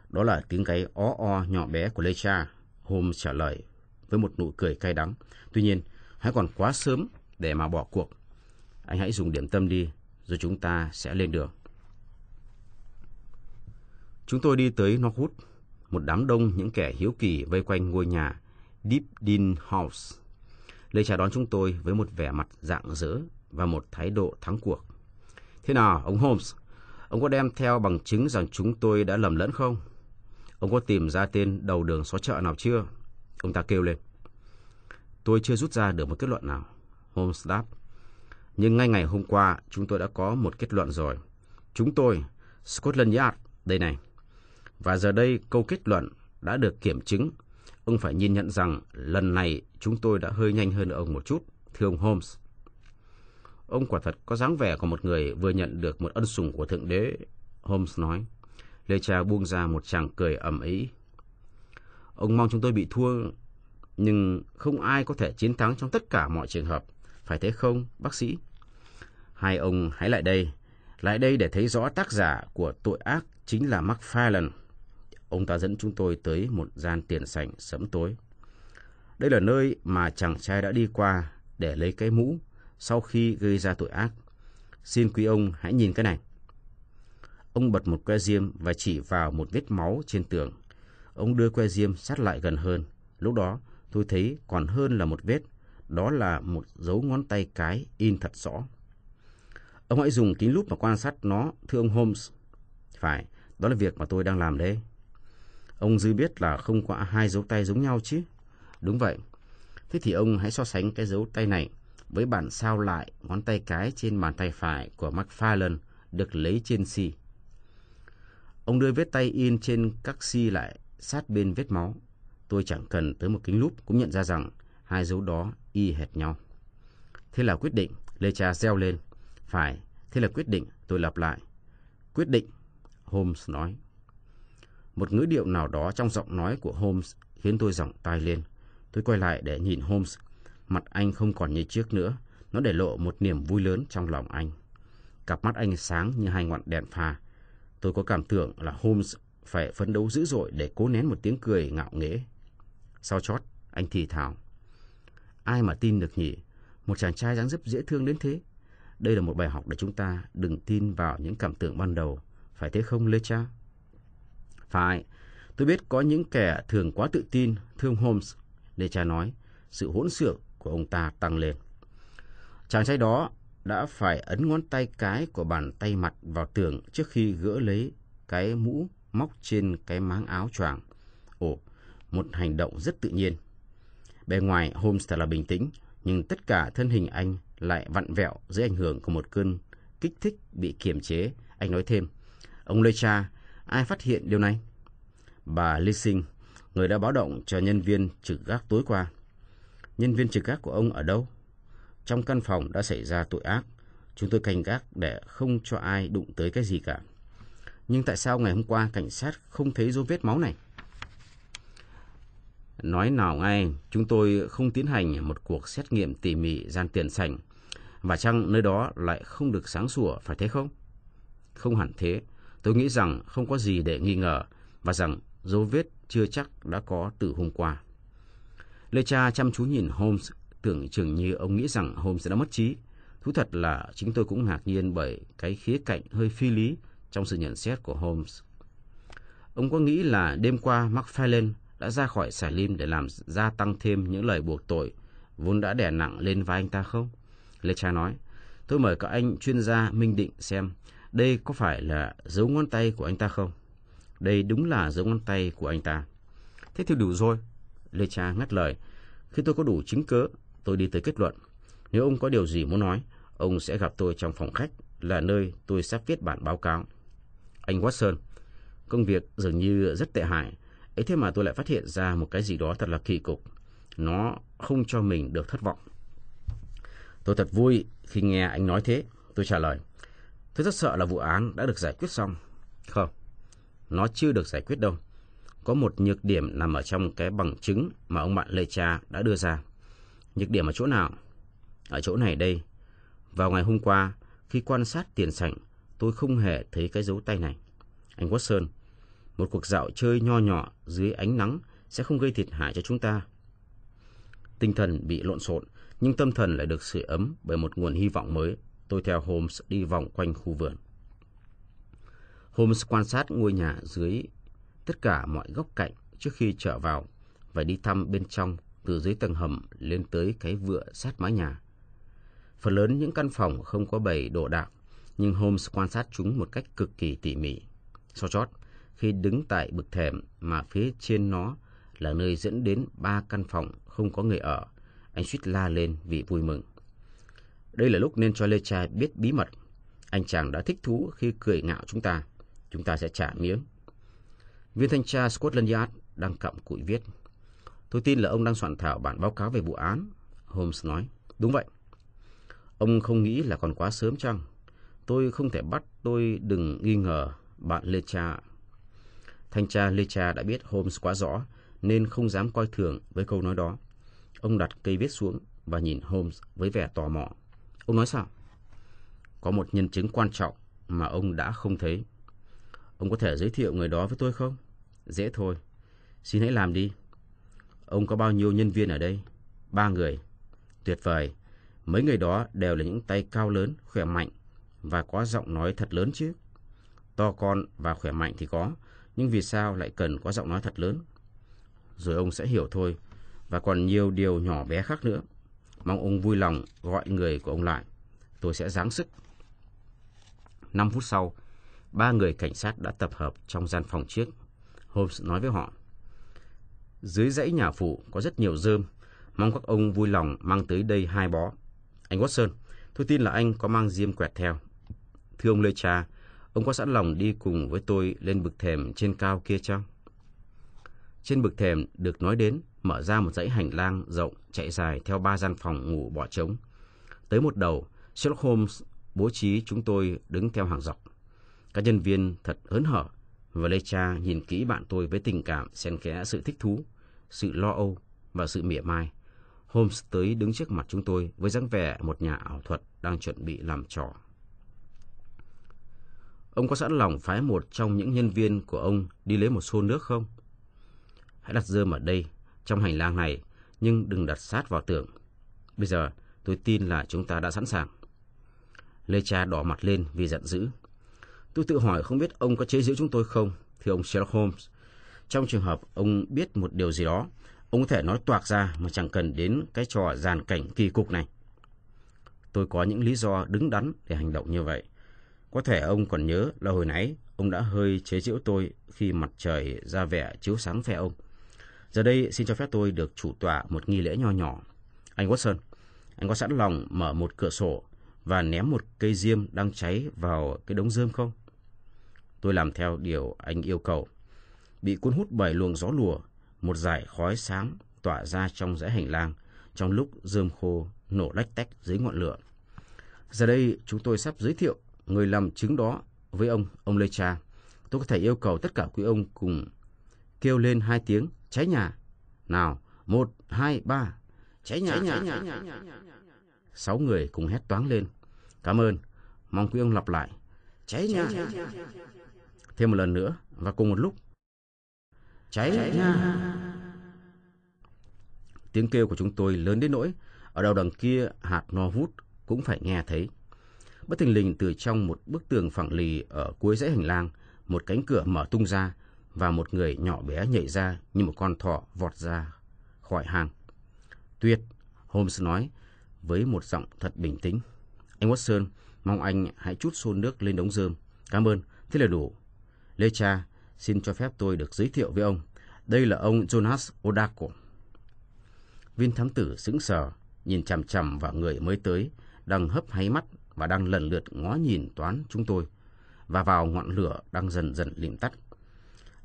Đó là tiếng gáy ó o nhỏ bé của Lê Cha. Holmes trả lời với một nụ cười cay đắng. Tuy nhiên, hãy còn quá sớm để mà bỏ cuộc. Anh hãy dùng điểm tâm đi, rồi chúng ta sẽ lên đường. Chúng tôi đi tới Norwood, một đám đông những kẻ hiếu kỳ vây quanh ngôi nhà Deep Dean House. Lê chào đón chúng tôi với một vẻ mặt rạng rỡ và một thái độ thắng cuộc. Thế nào, ông Holmes? Ông có đem theo bằng chứng rằng chúng tôi đã lầm lẫn không? Ông có tìm ra tên đầu đường xó chợ nào chưa? Ông ta kêu lên. Tôi chưa rút ra được một kết luận nào. Holmes đáp. Nhưng ngay ngày hôm qua, chúng tôi đã có một kết luận rồi. Chúng tôi, Scotland Yard, đây này. Và giờ đây, câu kết luận đã được kiểm chứng. Ông phải nhìn nhận rằng lần này chúng tôi đã hơi nhanh hơn ông một chút, thưa ông Holmes. Ông quả thật có dáng vẻ của một người vừa nhận được một ân sủng của Thượng Đế, Holmes nói. Lê Cha buông ra một chàng cười ầm ĩ. Ông mong chúng tôi bị thua, nhưng không ai có thể chiến thắng trong tất cả mọi trường hợp. Phải thế không, bác sĩ? Hai ông hãy lại đây. Lại đây để thấy rõ tác giả của tội ác chính là MacFarlane. Ông ta dẫn chúng tôi tới một gian tiền sảnh sẫm tối. Đây là nơi mà chàng trai đã đi qua để lấy cái mũ sau khi gây ra tội ác. Xin quý ông hãy nhìn cái này. Ông bật một que diêm và chỉ vào một vết máu trên tường. Ông đưa que diêm sát lại gần hơn. Lúc đó tôi thấy còn hơn là một vết. Đó là một dấu ngón tay cái in thật rõ. Ông hãy dùng kính lúp mà quan sát nó, thưa ông Holmes. Phải, đó là việc mà tôi đang làm đây. Ông dư biết là không có hai dấu tay giống nhau chứ. Đúng vậy. Thế thì ông hãy so sánh cái dấu tay này với bản sao lại ngón tay cái trên bàn tay phải của McFarlane được lấy trên si. Ông đưa vết tay in trên các si lại sát bên vết máu. Tôi chẳng cần tới một kính lúp cũng nhận ra rằng hai dấu đó y hệt nhau. Thế là quyết định, Lê Cha reo lên. Phải, thế là quyết định, tôi lặp lại. Quyết định, Holmes nói. Một ngữ điệu nào đó trong giọng nói của Holmes khiến tôi giọng tai lên. Tôi quay lại để nhìn Holmes. Mặt anh không còn như trước nữa. Nó để lộ một niềm vui lớn trong lòng anh. Cặp mắt anh sáng như hai ngọn đèn pha. Tôi có cảm tưởng là Holmes phải phấn đấu dữ dội để cố nén một tiếng cười ngạo nghễ. Sau chót, anh thì thào. Ai mà tin được nhỉ? Một chàng trai dáng dấp dễ thương đến thế. Đây là một bài học để chúng ta đừng tin vào những cảm tưởng ban đầu. Phải thế không, Lê Cha? Phải, tôi biết có những kẻ thường quá tự tin, thương Holmes. Lê Cha nói, sự hỗn xược của ông ta tăng lên. Chàng trai đó đã phải ấn ngón tay cái của bàn tay mặt vào tường trước khi gỡ lấy cái mũ móc trên cái máng áo choàng. Ồ, một hành động rất tự nhiên. Bề ngoài Holmes thật là bình tĩnh, nhưng tất cả thân hình anh lại vặn vẹo dưới ảnh hưởng của một cơn kích thích bị kiềm chế. Anh nói thêm, ông Lê Cha, ai phát hiện điều này? Bà Lê Sinh, người đã báo động cho nhân viên trực gác tối qua. Nhân viên trực gác của ông ở đâu? Trong căn phòng đã xảy ra tội ác. Chúng tôi canh gác để không cho ai đụng tới cái gì cả. Nhưng tại sao ngày hôm qua cảnh sát không thấy dấu vết máu này? Nói nào ngay, chúng tôi không tiến hành một cuộc xét nghiệm tỉ mỉ gian tiền sảnh. Và chăng nơi đó lại không được sáng sủa, phải thế không? Không hẳn thế. Tôi nghĩ rằng không có gì để nghi ngờ và rằng dấu vết chưa chắc đã có từ hôm qua. Lê Cha chăm chú nhìn Holmes, tưởng chừng như ông nghĩ rằng Holmes đã mất trí. Thú thật là chính tôi cũng ngạc nhiên bởi cái khía cạnh hơi phi lý trong sự nhận xét của Holmes. Ông có nghĩ là đêm qua McFarlane đã ra khỏi xà lim để làm gia tăng thêm những lời buộc tội vốn đã đè nặng lên vai anh ta không? Lê Cha nói, tôi mời các anh chuyên gia minh định xem đây có phải là dấu ngón tay của anh ta không? Đây đúng là dấu ngón tay của anh ta. Thế thì đủ rồi. Lê Cha ngắt lời. Khi tôi có đủ chứng cớ, tôi đi tới kết luận. Nếu ông có điều gì muốn nói, ông sẽ gặp tôi trong phòng khách, là nơi tôi sắp viết bản báo cáo. Anh Watson, công việc dường như rất tệ hại. ấy thế mà tôi lại phát hiện ra một cái gì đó thật là kỳ cục. Nó không cho mình được thất vọng. Tôi thật vui khi nghe anh nói thế. Tôi trả lời. Tôi rất sợ là vụ án đã được giải quyết xong. Không, nó chưa được giải quyết đâu. Có một nhược điểm nằm ở trong cái bằng chứng mà ông bạn Lê Cha đã đưa ra. Nhược điểm ở chỗ nào? Ở chỗ này đây. Vào ngày hôm qua, khi quan sát tiền sảnh, tôi không hề thấy cái dấu tay này. Anh Watson, một cuộc dạo chơi nho nhỏ dưới ánh nắng sẽ không gây thiệt hại cho chúng ta. Tinh thần bị lộn xộn, nhưng tâm thần lại được sưởi ấm bởi một nguồn hy vọng mới. Tôi theo Holmes đi vòng quanh khu vườn. Holmes quan sát ngôi nhà dưới tất cả mọi góc cạnh trước khi trở vào và đi thăm bên trong từ dưới tầng hầm lên tới cái vựa sát mái nhà. Phần lớn những căn phòng không có bầy đồ đạc, nhưng Holmes quan sát chúng một cách cực kỳ tỉ mỉ. So chót, khi đứng tại bực thềm mà phía trên nó là nơi dẫn đến ba căn phòng không có người ở, anh suýt la lên vì vui mừng. Đây là lúc nên cho Lê Trai biết bí mật. Anh chàng đã thích thú khi cười ngạo chúng ta. Chúng ta sẽ trả miếng. Viên thanh tra Scotland Yard đang cặm cụi viết. Tôi tin là ông đang soạn thảo bản báo cáo về vụ án. Holmes nói. Đúng vậy. Ông không nghĩ là còn quá sớm chăng? Tôi không thể bắt, tôi đừng nghi ngờ bạn Lê Cha. Thanh tra Lê Cha đã biết Holmes quá rõ, nên không dám coi thường với câu nói đó. Ông đặt cây viết xuống và nhìn Holmes với vẻ tò mò. Ông nói sao? Có một nhân chứng quan trọng mà ông đã không thấy. Ông có thể giới thiệu người đó với tôi không? Dễ thôi. Xin hãy làm đi. Ông có bao nhiêu nhân viên ở đây? Ba người. Tuyệt vời. Mấy người đó đều là những tay cao lớn, khỏe mạnh và có giọng nói thật lớn chứ. To con và khỏe mạnh thì có, nhưng vì sao lại cần có giọng nói thật lớn? Rồi ông sẽ hiểu thôi, và còn nhiều điều nhỏ bé khác nữa. Mong ông vui lòng gọi người của ông lại. Tôi sẽ giáng sức. 5 phút sau, ba người cảnh sát đã tập hợp trong gian phòng trước. Holmes nói với họ. Dưới dãy nhà phụ có rất nhiều rơm. Mong các ông vui lòng mang tới đây hai bó. Anh Watson, tôi tin là anh có mang diêm quẹt theo. Thưa ông Lê Cha, ông có sẵn lòng đi cùng với tôi lên bực thềm trên cao kia chăng? Trên bực thềm được nói đến mở ra một dãy hành lang rộng chạy dài theo ba gian phòng ngủ bỏ trống. Tới một đầu, Sherlock Holmes bố trí chúng tôi đứng theo hàng dọc. Các nhân viên thật hớn hở và Lê Cha nhìn kỹ bạn tôi với tình cảm xen kẽ sự thích thú, sự lo âu và sự mỉa mai. Holmes tới đứng trước mặt chúng tôi với dáng vẻ một nhà ảo thuật đang chuẩn bị làm trò. Ông có sẵn lòng phái một trong những nhân viên của ông đi lấy một xô nước không? Hãy đặt dơm ở đây, trong hành lang này, nhưng đừng đặt sát vào tường. Bây giờ, tôi tin là chúng ta đã sẵn sàng. Lê Cha đỏ mặt lên vì giận dữ. Tôi tự hỏi không biết ông có chế giễu chúng tôi không, thưa ông Sherlock Holmes. Trong trường hợp ông biết một điều gì đó, ông có thể nói toạc ra mà chẳng cần đến cái trò giàn cảnh kỳ cục này. Tôi có những lý do đứng đắn để hành động như vậy. Có thể ông còn nhớ là hồi nãy ông đã hơi chế giễu tôi khi mặt trời ra vẻ chiếu sáng phe ông. Giờ đây xin cho phép tôi được chủ tọa một nghi lễ nho nhỏ. Anh Watson, anh có sẵn lòng mở một cửa sổ và ném một cây diêm đang cháy vào cái đống rơm không? Tôi làm theo điều anh yêu cầu. Bị cuốn hút bởi luồng gió lùa, một dải khói sáng tỏa ra trong dãy hành lang trong lúc rơm khô nổ lách tách dưới ngọn lửa. Giờ đây chúng tôi sắp giới thiệu người làm chứng đó với ông, ông Lê Cha. Tôi có thể yêu cầu tất cả quý ông cùng kêu lên hai tiếng cháy nhà. Nào, một, hai, ba, cháy nhà, cháy nhà. Cháy nhà. Sáu người cùng hét toáng lên. Cảm ơn, mong quý ông lặp lại. Cháy nhà. Thêm một lần nữa và cùng một lúc. Cháy, cháy nhà. Tiếng kêu của chúng tôi lớn đến nỗi ở đầu đằng kia hạt no hút cũng phải nghe thấy. Bất thình lình từ trong một bức tường phẳng lì ở cuối dãy hành lang, một cánh cửa mở tung ra và một người nhỏ bé nhảy ra như một con thỏ vọt ra khỏi hang. Tuyệt, Holmes nói với một giọng thật bình tĩnh. Anh Watson, mong anh hãy chút xôn nước lên đống rơm. Cảm ơn, thế là đủ. Lê Cha, xin cho phép tôi được giới thiệu với ông. Đây là ông Jonas Odako. Viên thám tử sững sờ, nhìn chằm chằm vào người mới tới, đang hấp háy mắt và đang lần lượt ngó nhìn toán chúng tôi và vào ngọn lửa đang dần dần lịm tắt.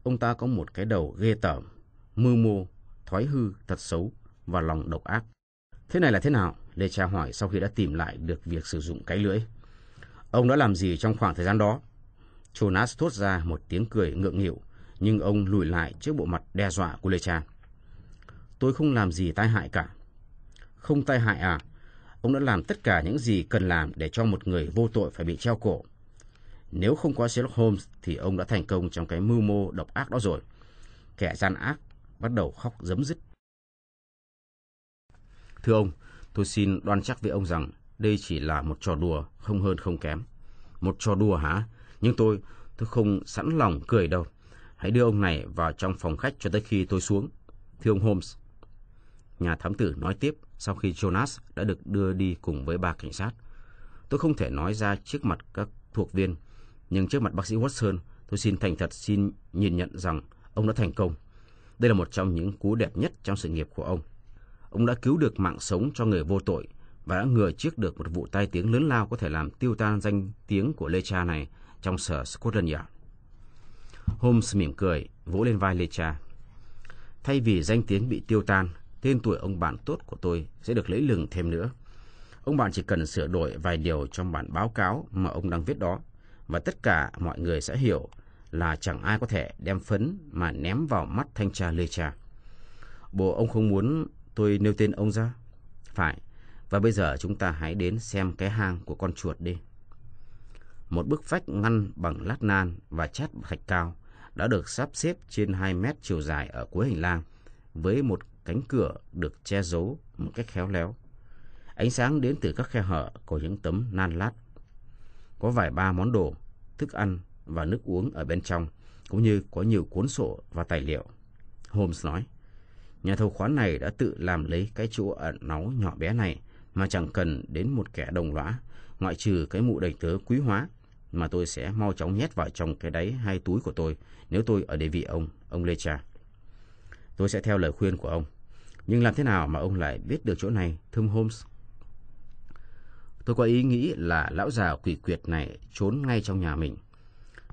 Ông ta có một cái đầu ghê tởm, mưu mô, thói hư, thật xấu và lòng độc ác. Thế này là thế nào? Lê Cha hỏi sau khi đã tìm lại được việc sử dụng cái lưỡi. Ông đã làm gì trong khoảng thời gian đó? Jonas thốt ra một tiếng cười ngượng nghịu, nhưng ông lùi lại trước bộ mặt đe dọa của Lê Cha. Tôi không làm gì tai hại cả. Không tai hại à? ông đã làm tất cả những gì cần làm để cho một người vô tội phải bị treo cổ. Nếu không có Sherlock Holmes thì ông đã thành công trong cái mưu mô độc ác đó rồi. Kẻ gian ác bắt đầu khóc giấm dứt. Thưa ông, tôi xin đoan chắc với ông rằng đây chỉ là một trò đùa, không hơn không kém. Một trò đùa hả? Nhưng tôi, tôi không sẵn lòng cười đâu. Hãy đưa ông này vào trong phòng khách cho tới khi tôi xuống. Thưa ông Holmes. Nhà thám tử nói tiếp sau khi Jonas đã được đưa đi cùng với ba cảnh sát. Tôi không thể nói ra trước mặt các thuộc viên, nhưng trước mặt bác sĩ Watson, tôi xin thành thật xin nhìn nhận rằng ông đã thành công. Đây là một trong những cú đẹp nhất trong sự nghiệp của ông. Ông đã cứu được mạng sống cho người vô tội và đã ngừa trước được một vụ tai tiếng lớn lao có thể làm tiêu tan danh tiếng của Lê Cha này trong sở Scotland Yard. Holmes mỉm cười, vỗ lên vai Lê Cha. Thay vì danh tiếng bị tiêu tan, tên tuổi ông bạn tốt của tôi sẽ được lấy lừng thêm nữa. Ông bạn chỉ cần sửa đổi vài điều trong bản báo cáo mà ông đang viết đó, và tất cả mọi người sẽ hiểu là chẳng ai có thể đem phấn mà ném vào mắt thanh tra Lê Cha. Bộ ông không muốn tôi nêu tên ông ra? Phải, và bây giờ chúng ta hãy đến xem cái hang của con chuột đi. Một bức vách ngăn bằng lát nan và chát thạch cao đã được sắp xếp trên 2 mét chiều dài ở cuối hành lang với một cánh cửa được che giấu một cách khéo léo. Ánh sáng đến từ các khe hở của những tấm nan lát. Có vài ba món đồ, thức ăn và nước uống ở bên trong, cũng như có nhiều cuốn sổ và tài liệu. Holmes nói, nhà thầu khoán này đã tự làm lấy cái chỗ ẩn náu nhỏ bé này mà chẳng cần đến một kẻ đồng lõa, ngoại trừ cái mụ đầy tớ quý hóa mà tôi sẽ mau chóng nhét vào trong cái đáy hai túi của tôi nếu tôi ở địa vị ông, ông Lê Trà. Tôi sẽ theo lời khuyên của ông. Nhưng làm thế nào mà ông lại biết được chỗ này, thưa Holmes? Tôi có ý nghĩ là lão già quỷ quyệt này trốn ngay trong nhà mình.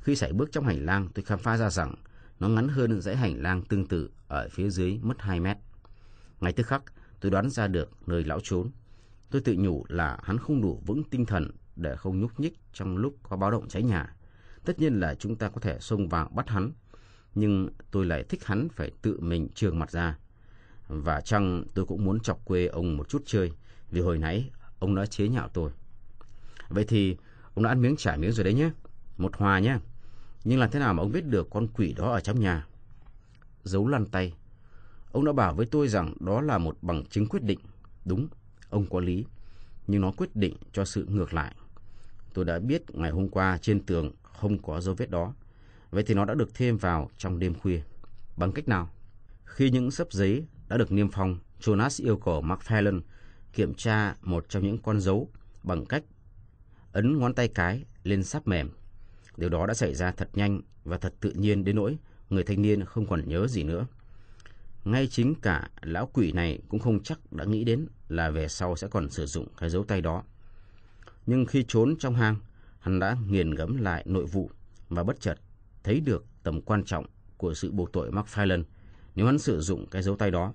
Khi sải bước trong hành lang, tôi khám phá ra rằng nó ngắn hơn dãy hành lang tương tự ở phía dưới mất 2 mét. Ngay tức khắc, tôi đoán ra được nơi lão trốn. Tôi tự nhủ là hắn không đủ vững tinh thần để không nhúc nhích trong lúc có báo động cháy nhà. Tất nhiên là chúng ta có thể xông vào bắt hắn, nhưng tôi lại thích hắn phải tự mình trường mặt ra. Và chăng tôi cũng muốn chọc quê ông một chút chơi, vì hồi nãy ông đã chế nhạo tôi. Vậy thì ông đã ăn miếng trả miếng rồi đấy nhé. Một hòa nhé. Nhưng làm thế nào mà ông biết được con quỷ đó ở trong nhà? Giấu lăn tay. Ông đã bảo với tôi rằng đó là một bằng chứng quyết định. Đúng, ông có lý. Nhưng nó quyết định cho sự ngược lại. Tôi đã biết ngày hôm qua trên tường không có dấu vết đó. Vậy thì nó đã được thêm vào trong đêm khuya. Bằng cách nào? Khi những sấp giấy đã được niêm phong, Jonas yêu cầu McFarlane kiểm tra một trong những con dấu bằng cách ấn ngón tay cái lên sáp mềm. Điều đó đã xảy ra thật nhanh và thật tự nhiên đến nỗi người thanh niên không còn nhớ gì nữa. Ngay chính cả lão quỷ này cũng không chắc đã nghĩ đến là về sau sẽ còn sử dụng cái dấu tay đó. Nhưng khi trốn trong hang, hắn đã nghiền ngẫm lại nội vụ và bất chợt thấy được tầm quan trọng của sự buộc tội McFarlane nếu hắn sử dụng cái dấu tay đó.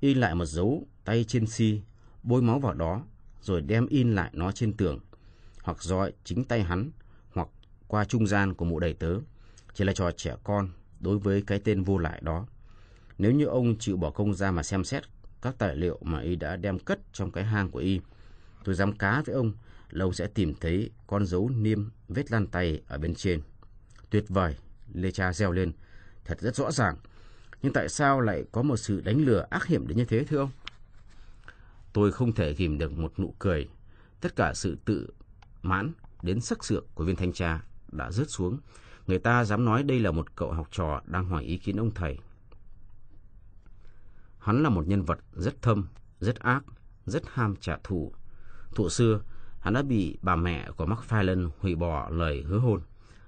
In lại một dấu tay trên si, bôi máu vào đó, rồi đem in lại nó trên tường, hoặc dọi chính tay hắn, hoặc qua trung gian của mụ đầy tớ, chỉ là trò trẻ con đối với cái tên vô lại đó. Nếu như ông chịu bỏ công ra mà xem xét các tài liệu mà y đã đem cất trong cái hang của y, tôi dám cá với ông lâu sẽ tìm thấy con dấu niêm vết lan tay ở bên trên. Tuyệt vời, Lê Cha reo lên, thật rất rõ ràng. Nhưng tại sao lại có một sự đánh lừa ác hiểm đến như thế thưa ông? Tôi không thể kìm được một nụ cười. Tất cả sự tự mãn đến sắc sược của viên thanh tra đã rớt xuống. Người ta dám nói đây là một cậu học trò đang hỏi ý kiến ông thầy. Hắn là một nhân vật rất thâm, rất ác, rất ham trả thù. Thụ xưa, hắn đã bị bà mẹ của McFarlane hủy bỏ lời hứa hôn.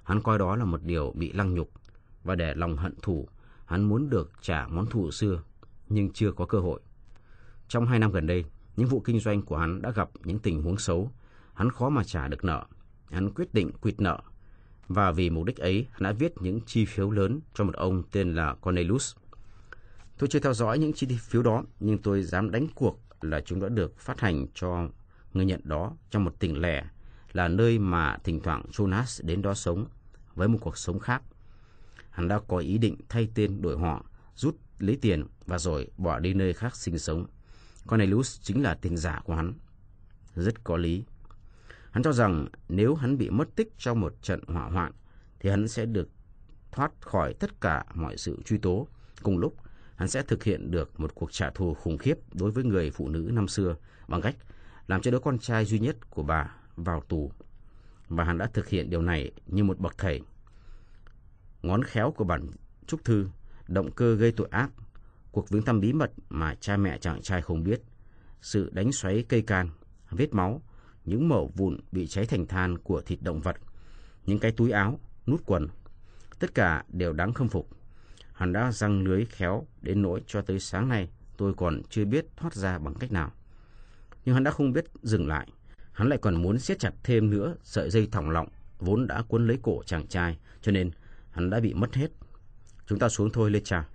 Hắn coi đó là một điều bị lăng nhục, và để lòng hận thù, hắn muốn được trả món thù xưa, nhưng chưa có cơ hội. Trong hai năm gần đây, những vụ kinh doanh của hắn đã gặp những tình huống xấu. Hắn khó mà trả được nợ. Hắn quyết định quyệt nợ. Và vì mục đích ấy, hắn đã viết những chi phiếu lớn cho một ông tên là Cornelius. Tôi chưa theo dõi những chi phiếu đó, nhưng tôi dám đánh cuộc là chúng đã được phát hành cho người nhận đó trong một tỉnh lẻ, là nơi mà thỉnh thoảng Jonas đến đó sống với một cuộc sống khác. Hắn đã có ý định thay tên đổi họ, rút lấy tiền và rồi bỏ đi nơi khác sinh sống. Cornelius chính là tiền giả của hắn. rất có lý. Hắn cho rằng nếu hắn bị mất tích trong một trận hỏa hoạn, thì hắn sẽ được thoát khỏi tất cả mọi sự truy tố. Cùng lúc, hắn sẽ thực hiện được một cuộc trả thù khủng khiếp đối với người phụ nữ năm xưa bằng cách làm cho đứa con trai duy nhất của bà vào tù. Và hắn đã thực hiện điều này như một bậc thầy. Ngón khéo của bản trúc thư, động cơ gây tội ác, cuộc viếng thăm bí mật mà cha mẹ chàng trai không biết, sự đánh xoáy cây can, vết máu, những mẩu vụn bị cháy thành than của thịt động vật, những cái túi áo, nút quần. Tất cả đều đáng khâm phục. Hắn đã răng lưới khéo đến nỗi cho tới sáng nay tôi còn chưa biết thoát ra bằng cách nào. Nhưng hắn đã không biết dừng lại. Hắn lại còn muốn siết chặt thêm nữa sợi dây thòng lọng vốn đã cuốn lấy cổ chàng trai, cho nên hắn đã bị mất hết. Chúng ta xuống thôi, Lê Cha.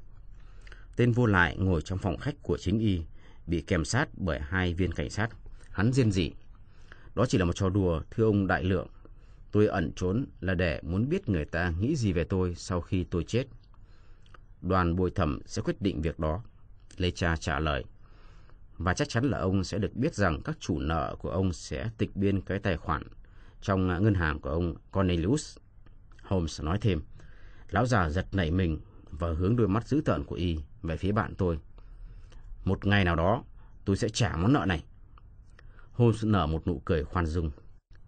Tên vô lại ngồi trong phòng khách của chính y, bị kèm sát bởi hai viên cảnh sát. Hắn riêng dị. Đó chỉ là một trò đùa, thưa ông đại lượng. Tôi ẩn trốn là để muốn biết người ta nghĩ gì về tôi sau khi tôi chết. Đoàn bồi thẩm sẽ quyết định việc đó. Lê Cha trả lời. Và chắc chắn là ông sẽ được biết rằng các chủ nợ của ông sẽ tịch biên cái tài khoản trong à, ngân hàng của ông Cornelius. Holmes nói thêm. Lão già giật nảy mình và hướng đôi mắt dữ tợn của y về phía bạn tôi. Một ngày nào đó, tôi sẽ trả món nợ này. Holmes nở một nụ cười khoan dung.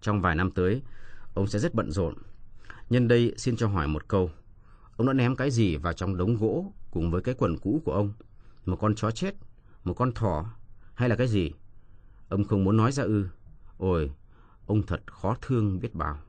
Trong vài năm tới, ông sẽ rất bận rộn. Nhân đây xin cho hỏi một câu. Ông đã ném cái gì vào trong đống gỗ cùng với cái quần cũ của ông? Một con chó chết? Một con thỏ? Hay là cái gì? Ông không muốn nói ra ư? Ôi, ông thật khó thương biết bao.